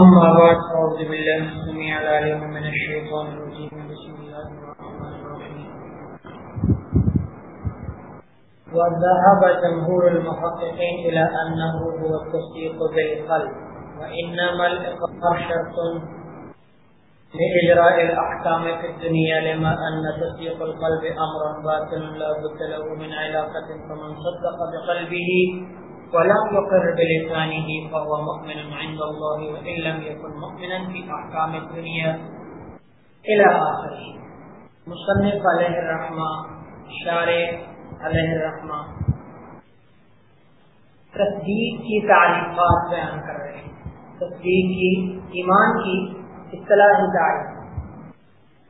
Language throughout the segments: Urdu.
أما بعد، أعوذ بالله السميع العليم من الشيطان الرجيم. بسم الله الرحمن الرحيم. وذهب جمهور المحققين إلى أنه هو التصديق بالقلب، وإنما الإقرار شرط لإجراء الأحكام في الدنيا، لما أن تصديق القلب أمر باطل لا بد له من علاقة، فمن صدق بقلبه ولم يقر بلسانه فهو مؤمن عند الله وإن لم يكن مؤمنا في أحكام الدنيا إلى آخره. مصنف علیہ الرحمہ شارع علیہ الرحمہ تصدیق کی تعریفات بیان کر رہے ہیں۔ تصدیق کی ایمان کی اصطلاحی تعریف۔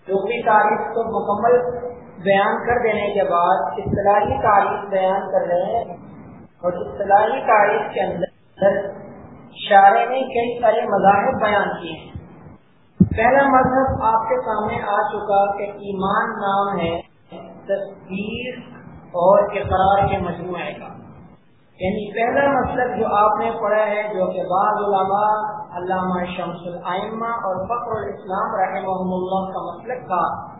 جو بھی تعریف کو مکمل بیان کر دینے کے بعد اصطلاحی تعریف بیان کر رہے ہیں۔ اور اصطلاحی تاریخ کے اندر شاعر نے کئی سارے مذاہب بیان کیے ہیں۔ پہلا مذہب آپ کے سامنے آ چکا کہ ایمان نام ہے تصویر اور اقرار کے مجموعے کا۔ یعنی پہلا مطلب جو آپ نے پڑھا ہے جو کہ بعض علماء علامہ شمس العمہ اور فخر الاسلام رحمہ اللہ کا مطلب تھا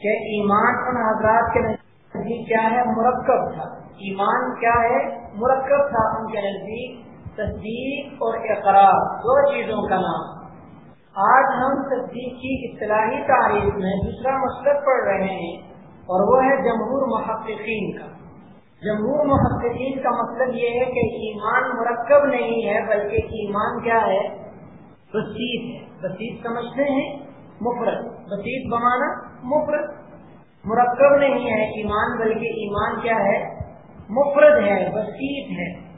کہ ایمان ان حضرات کے نزدیک کیا ہے؟ مرکب تھا۔ ایمان کیا ہے؟ مرکب تھا ان کے نزدیک، تصدیق اور اقرار، دو چیزوں کا نام۔ آج ہم تصدیق کی اصطلاحی تعریف میں دوسرا مقصد پڑھ رہے ہیں اور وہ ہے جمہور محققین کا۔ جمہور محققین کا مطلب یہ ہے کہ ایمان مرکب نہیں ہے، بلکہ ایمان کیا ہے؟ بسیط ہے۔ بسیط سمجھتے ہیں؟ مفرت بسیط بمانا مفرت مرکب نہیں ہے ایمان، بلکہ ایمان کیا ہے؟ مفرد ہے، بسیط ہے۔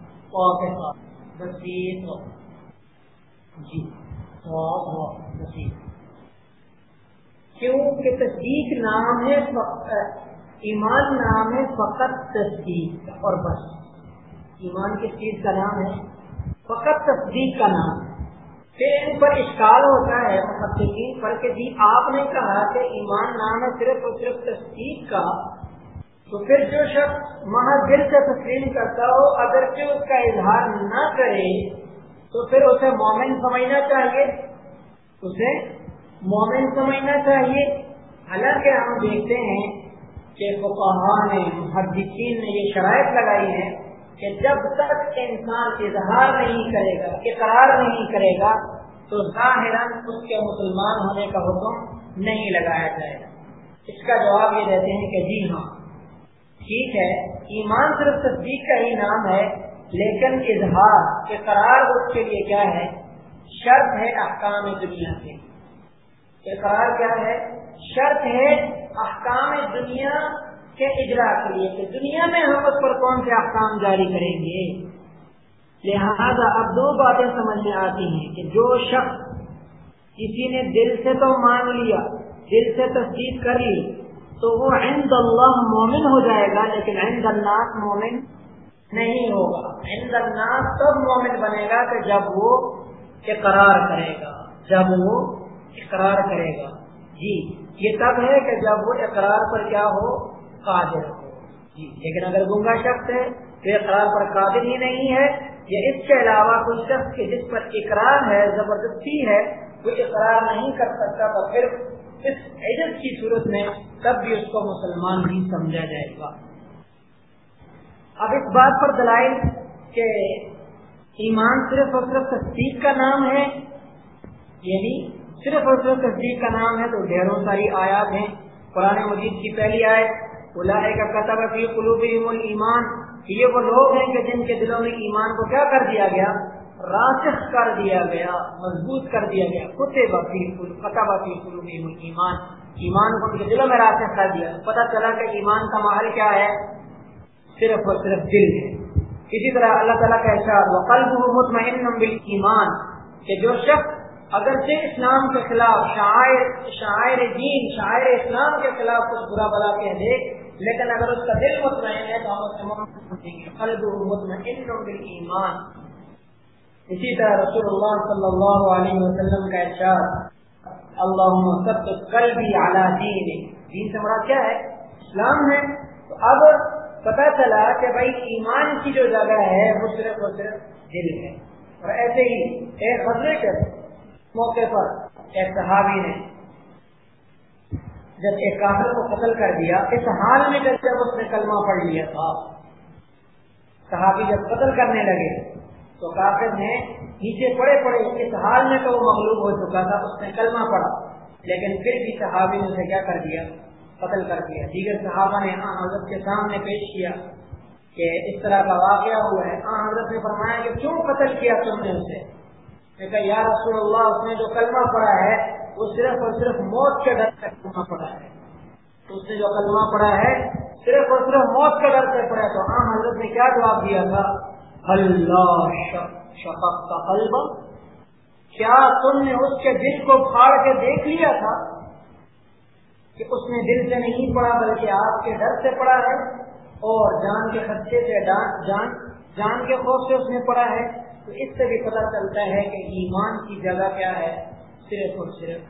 بسیط جی بسیط۔ کیونکہ تصدیق نام ہے ایمان نام ہے فقط تصدیق اور بس۔ ایمان کس چیز کا نام ہے؟ فقط تصدیق کا نام۔ پھر ان پر اشکال ہوتا ہے محققین پر کہ جی آپ نے کہا کہ ایمان نام ہے صرف اور صرف تصدیق کا۔ تو پھر جو شخص محض دل سے تسلیم کرتا ہو اگر اس کا اظہار نہ کرے، تو پھر اسے مومن سمجھنا چاہیے۔ اسے مومن سمجھنا چاہیے۔ حالانکہ ہم دیکھتے ہیں کہ نے، محدثین نے یہ شرائط لگائی ہے کہ جب تک انسان اظہار نہیں کرے گا، اقرار نہیں کرے گا، تو ظاہراً اس کے مسلمان ہونے کا حکم نہیں لگایا جائے گا۔ اس کا جواب یہ دیتے ہیں کہ جی ہاں۔ ٹھیک ہے، ایمان صرف تصدیق کا ہی نام ہے، لیکن اظہار، اقرار اس کے لیے کیا ہے؟ شرط ہے احکام دنیا سے اقرار کیا ہے؟ شرط ہے احکام دنیا کے اجرا کے لیے کہ دنیا میں ہم اس پر کون سے احکام جاری کریں گے۔ لہذا اب دو باتیں سمجھ میں آتی ہیں کہ جو شخص کسی نے دل سے تو مان لیا، دل سے تصدیق کر لی تو وہ عند اللہ مومن ہو جائے گا، لیکن عند الناس مومن نہیں ہوگا۔ عند الناس تب مومن بنے گا کہ جب وہ اقرار کرے گا۔ جب وہ اقرار کرے گا۔ جی یہ تب ہے کہ جب وہ اقرار پر کیا ہو؟ قادر ہو۔ جی لیکن اگر گنگا شخص ہے تو اقرار پر قادر ہی نہیں ہے۔ یا اس کے علاوہ کوئی شخص کے جس پر اقرار ہے، زبردستی ہے، وہ اقرار نہیں کر سکتا، تو پھر اس عزت کی صورت میں تب بھی اس کو مسلمان نہیں سمجھا جائے گا۔ اب اس بات پر دلائل کہ ایمان صرف اور صرف تصدیق کا نام ہے یعنی صرف اور صرف تصدیق کا نام ہے تو ڈھیروں ساری آیات ہیں۔ قرآن مجید کی پہلی آئے بلائے کا قطب قلوب ایمان یہ وہ لوگ ہیں کہ جن کے دلوں میں ایمان کو کیا کر دیا گیا؟ راسخ کر دیا گیا، مضبوط کر دیا گیا. کتے بفی قطب فی قلوب ایمان ایمان کو ان کے دلوں میں راستے کر دیا. پتا چلا کہ ایمان کا محل کیا ہے؟ صرف اور صرف دل ہے. اسی طرح اللہ تعالیٰ کا احساس قلب مطمئن ایمان کہ جو شخص اگر اسلام کے خلاف، شاعر شاعر دین، شاعر اسلام کے خلاف کچھ برا بلا کہہ دے، لیکن اگر اس کا دل مطمئن ہے تو ہم قلب مطمئن ایمان اسی طرح رسول اللہ صلی اللہ علیہ وسلم کا احساس اللہ کل بھی اعلیٰ دین دین سے مراد کیا ہے؟ اسلام ہے۔ تو اب پتا چلا کہ بھائی ایمان کی جو جگہ ہے، وہ صرف وہ صرف دل ہے۔ اور ایسے ہی ایک غزلے کے موقع پر ایک صحابی نے جب ایک کافر کو قتل کر دیا، اس حال میں جب جب اس نے کلمہ پڑھ لیا تھا، صحابی جب قتل کرنے لگے تو کافر نے نیچے پڑے پڑے اس حال میں تو وہ مغلوب ہو چکا تھا، اس نے کلمہ پڑھا۔ لیکن پھر بھی صحابی نے اسے کیا کر دیا؟ قتل کر دیا۔ دیگر صحابہ نے حضرت کے سامنے پیش کیا کہ اس طرح کا واقعہ ہوا ہے۔ ہاں حضرت نے فرمایا کہ کیوں قتل کیا تم نے اسے؟ کہا، یا رسول اللہ، اس نے جو کلمہ پڑا ہے، وہ صرف اور صرف موت کے ڈر سے کلمہ پڑا ہے۔ اس نے جو کلمہ پڑا ہے، صرف اور صرف موت کے ڈر سے پڑا ہے۔ تو ہاں حضرت نے کیا جواب دیا تھا؟ اللہ شفق کا قلب کیا تم نے اس کے دل کو پھاڑ کے دیکھ لیا تھا کہ اس نے دل سے نہیں پڑا بلکہ آپ کے ڈر سے پڑا ہے اور جان کے خدشے سے جان جان کے خوف سے اس نے پڑھا ہے؟ تو اس سے بھی پتہ چلتا ہے کہ ایمان کی جگہ کیا ہے؟ صرف اور صرف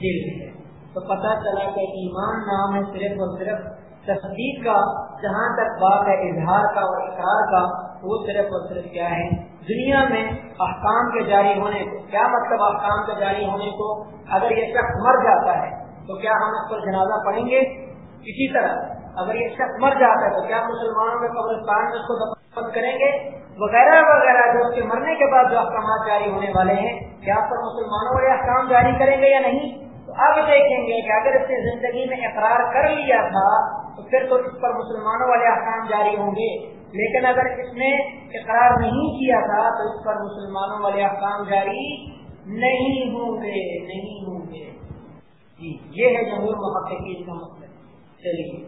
دل ہے۔ تو پتہ چلا کہ ایمان نام ہے صرف اور صرف تصدیق کا، جہاں تک بات ہے اظہار کا اور اقرار کا۔ وہ صرف اور صرف کیا ہے؟ دنیا میں احکام کے جاری ہونے کو. کیا مطلب احکام کے جاری ہونے کو؟ اگر یہ شخص مر جاتا ہے تو کیا ہم اس پر جنازہ پڑھیں گے؟ اسی طرح، اگر یہ شخص مر جاتا ہے تو کیا مسلمانوں میں قبرستان میں اس کو دفن کریں گے؟ وغیرہ وغیرہ، جو اس کے مرنے کے بعد جو احکامات جاری ہونے والے ہیں، کیا پر مسلمانوں والے احکام جاری کریں گے یا نہیں؟ تو اب دیکھیں گے کہ اگر اس نے زندگی میں اقرار کر لیا تھا، تو پھر تو اس پر مسلمانوں والے احکام جاری ہوں گے۔ لیکن اگر اس نے اقرار نہیں کیا تھا تو اس پر مسلمانوں والے احکام جاری نہیں ہوں گے، نہیں ہوں گے۔ جی یہ ہے جمہور محققین کا مطلب۔ چلیے۔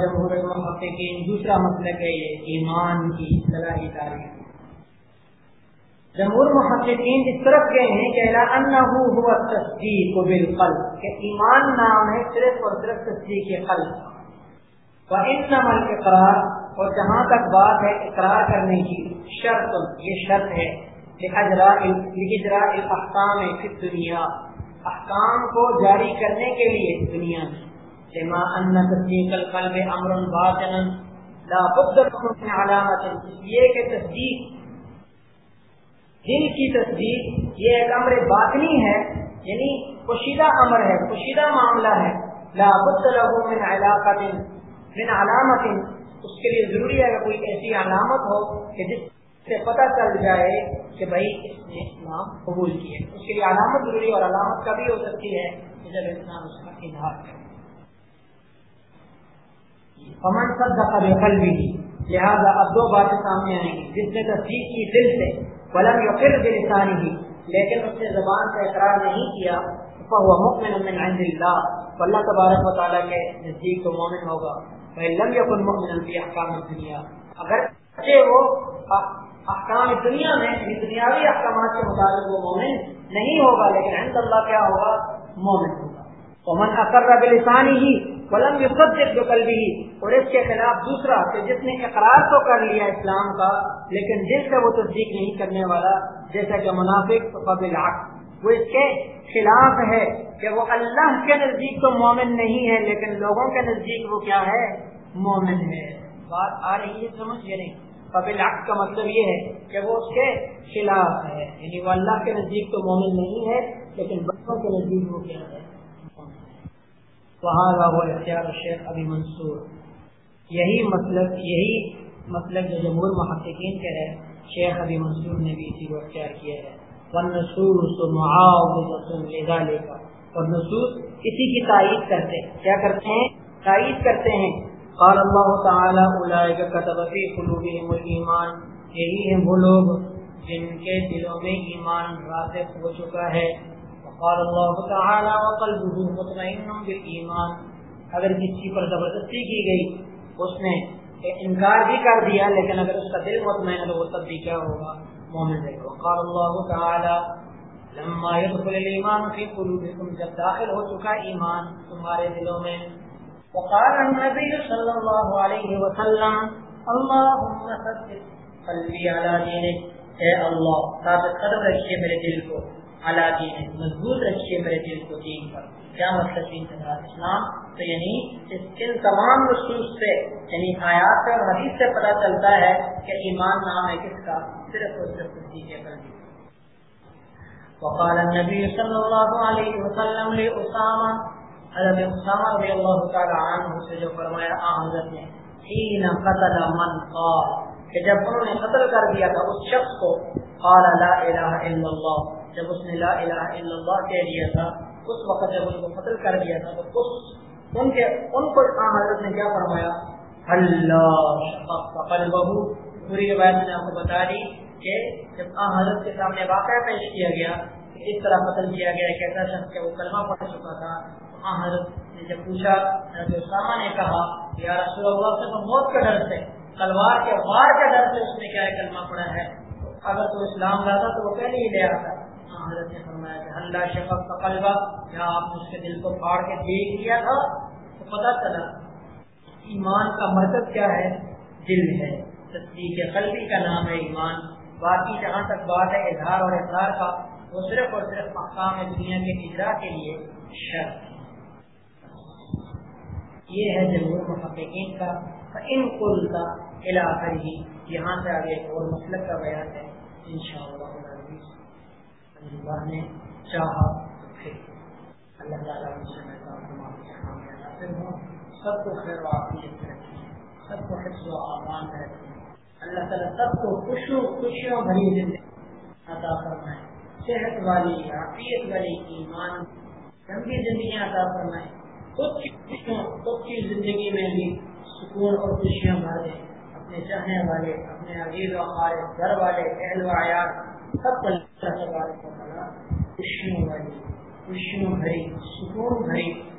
جمہور محققین، دوسرا مسئلہ ہے یہ ایمان کی صلاحی تاریخ جمہور محققین اس طرف گئے ہیں کہ ہوا تصدیق بالقلب، کہ ایمان نام ہے صرف اور صرف تصدیق قلب وانما الاقرار اور جہاں تک بات ہے اقرار کرنے کی، شرط، یہ شرط ہے کہ اجراء الاجراء الاحکام احکام کو جاری کرنے کے لیے دنیا میں۔ لما ان تصدیق القلب امر باطن۔ لا بد من علامت اس لیے کہ تصدیق، دل کی تصدیق، یہ ایک امر باطنی ہے یعنی پوشیدہ امر ہے، پوشیدہ معاملہ ہے۔ لا بد له من علاقت من علامت، اس کے لیے ضروری ہے کہ کوئی ایسی علامت ہو کہ جس سے پتہ چل جائے کہ بھائی اس نے اسلام قبول کیا اس کے لیے علامت ضروری اور علامت کبھی ہو سکتی ہے جب اسلام اس کا اظہار کرے۔ امن سب دفعہ بےخل بھی لہٰذا اب دو باتیں سامنے آئیں گی۔ جس نے تصدیق کی دل سے قلم یا پھر بلسانی ہی لیکن اس نے زبان سے اقرار نہیں کیا وہ مکمن من عند اللہ۔ اللہ تبارک و تعالیٰ کے نزدیک تو مومن ہوگا۔ لم یکن مؤمن فی احکام دنیا اگر وہ احکام دنیا میں یعنی دنیاوی احکامات کے مطابق وہ مومن نہیں ہوگا، لیکن عند اللہ کیا ہوگا؟ مومن ہوگا۔ ومن اقر بلسانی ہی ولم يصدق بقلبه، اور اس کے خلاف دوسرا کہ جس نے اقرار تو کر لیا اسلام کا، لیکن دل سے وہ تصدیق نہیں کرنے والا، جیسا کہ منافق قبل وہ اس کے خلاف ہے کہ وہ اللہ کے نزدیک تو مومن نہیں ہے، لیکن لوگوں کے نزدیک وہ کیا ہے؟ مومن ہے۔ بات آ رہی ہے، سمجھ گئے نہیں؟ قبل عقد کا مطلب یہ ہے کہ وہ اس کے خلاف ہے۔ یعنی وہ اللہ کے نزدیک تو مومن نہیں ہے، لیکن بچوں کے نزدیک وہ کیا ہے؟ وہاں وہ اختیار شیخ ابھی منصور۔ یہی مطلب یہی مطلب جو جمہور محققین کے ہے شیخ ابھی منصور نے بھی اسی کو اختیار کیا ہے۔ والنصوص معاوضة اور نصوص اسی کی تائید کرتے ہیں. کیا کرتے ہیں؟ تائید کرتے ہیں. قال اللہ تعالی اولئک كتب في قلوبهم الايمان یہی ہیں وہ لوگ جن کے دلوں میں ایمان راسخ ہو چکا ہے. قال اللہ تعالی وقلبه مطمئن بالایمان. اگر کسی پر زبردستی کی گئی، اس نے انکار بھی کر دیا، لیکن اگر اس کا دل مطمئن ہے تو وہ تب بھی کیا ہوگا؟ مومن رہے گا قال اللہ تعالی، لما يدخل الايمان في قلوبكم جب داخل ہو چکا ایمان تمہارے دلوں میں۔ وقال النبي صلى الله عليه وسلم اللهم ثبت قلبي على دينك اے اللہ ثابت قدم رکھیے میرے دل کو اللہ دین مضبوط رکھیے میرے دل کو دین پر۔ کیا مطلب دین کے اسلام تو یعنی ان تمام رسوس سے یعنی آیات سے اور حدیث سے پتہ چلتا ہے کہ ایمان نام ہے کس کا، صرف اور صرف تصدیق قلبی وقال النبي صلى الله عليه وسلم لأسامة حضرت اسامہ رضی اللہ تعالی عنہ سے جو فرمایا حضرت نے حين قتل من قال، کہ جب انہوں نے قتل کر دیا تھا اس شخص کو، قال لا الہ الا اللہ۔ جب اس نے لا الہ الا اللہ کہہ دیا تھا، اس وقت جب ان کو قتل کر دیا تھا، تو اس ان کے ان کو حضرت نے کیا فرمایا؟ اللہ شفق پوری روایت نے آپ کو بتا دی کہ جب حضرت کے سامنے واقعہ پیش کیا گیا کہ اس طرح قتل کیا گیا ایک ایسا شخص کہ وہ کلمہ پڑھ چکا تھا، تو حضرت نے جب پوچھا، حضرت اسامہ نے کہا کہ یا رسول اللہ سے موت کے ڈر سے، تلوار کے وار کے ڈر سے اس نے کیا کلمہ پڑھا ہے؟ اگر تو اسلام لاتا تو وہ پہلے ہی لے آتا حضرت نے فرمایا کہ اللہ شفق کا قلبہ، کیا آپ نے اس کے دل کو پھاڑ کے دیکھ لیا تھا؟ تو پتا چلا ایمان کا مرکز کیا ہے؟ دل ہے۔ تصدیق قلبی کا نام ہے ایمان۔ باقی جہاں تک بات ہے اظہار اور اظہار کا، وہ صرف اور صرف مقام دنیا کے اجرا کے لیے شرط یہ ہے جمہور محققین کا ان کل کا علاقہ ہی یہاں سے آگے اور مسلک کا بیان ہے۔ ان شاء اللہ اللہ نے چاہا پھر۔ اللہ تعالیٰ سے میں حاصل ہوں سب کو خیر و عافیت رکھیں سب کو حفظ و امان میں اللہ تعالیٰ سب کو خوش و خوشیوں بھری زندگی عطا فرمائے۔ صحت والی، عافیت والی ایمان لمبی زندگیاں عطا فرمائے۔ خود کی خود کی زندگی میں بھی سکون اور خوشیاں بھر دیں اپنے چاہنے والے، اپنے عزیز و ہمارے گھر والے، اہل و عیال، سب کو خوشیوں والی، خوشیوں بھری، سکون بھری